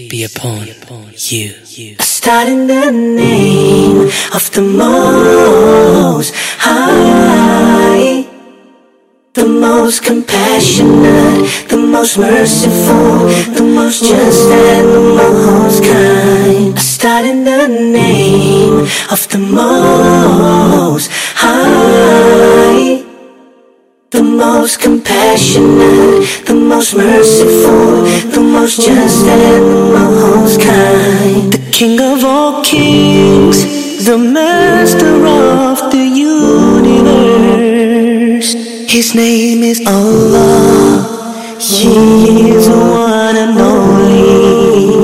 be upon you. I start in the name of the Most High, the most compassionate, the most merciful, the most just, and the most kind. I start in the name of the Most High. The most compassionate, the most merciful, the most just and the most kind. The King of all kings, the master of the universe. His name is Allah. He is the one and only.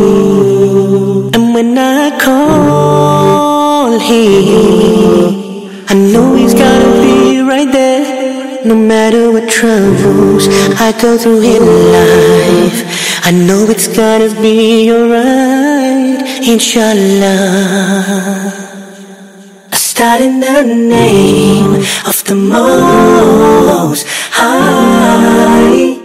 And when I call him, I know he's gotta be right there. No matter what troubles I go through in life, I know it's gonna be alright, inshallah. I start in the name of the Most High,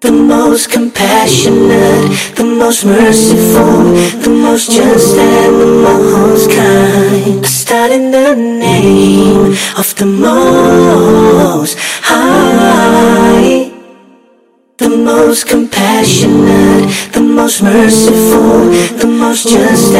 the most compassionate, the most merciful, the most just, and the most kind. I start in the name of the Most most compassionate, the most merciful, the most just.